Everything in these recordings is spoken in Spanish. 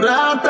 Rata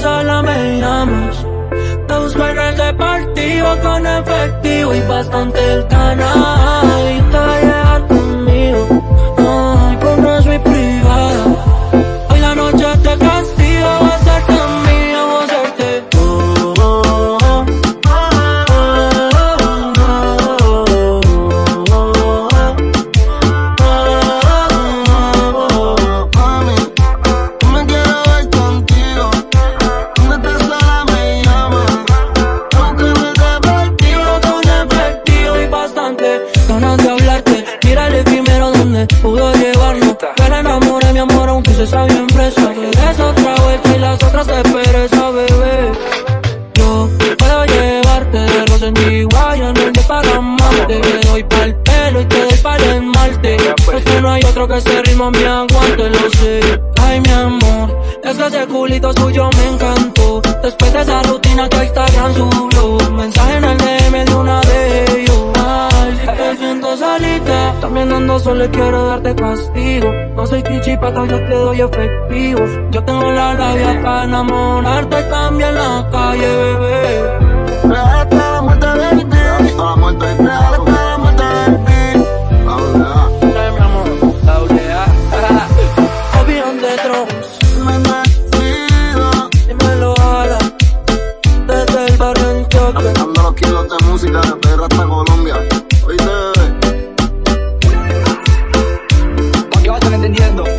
sola me llamas. Te busco en el con efectivo y bastante el canal. Ganas de hablarte. Mírale primero donde pudo llevarnos. Que la enamoré, mi amor, aunque se está bien fresa. Que des otra vuelta y las otras te pereza, bebé. Yo puedo llevarte de Rosendiguay en el de para amarte. Te doy pa'l pelo y te doy pa'l esmalte. Es que no hay otro que ese ritmo me aguante, lo sé. Ay, mi amor, es que ese culito suyo me encantó. Después de esa rutina que Instagram subió. También ando solo y quiero darte castigo. No soy kichipata, yo te doy efectivo. Yo tengo la rabia para enamorarte también en la calle, bebé. Hasta la muerte, baby. Hasta la muerte, la mi amor, doble A. Heavy on the drums, Me dímelo, ala. Desde el barrio en choque. Dando los kilos de música desde rata entendiendo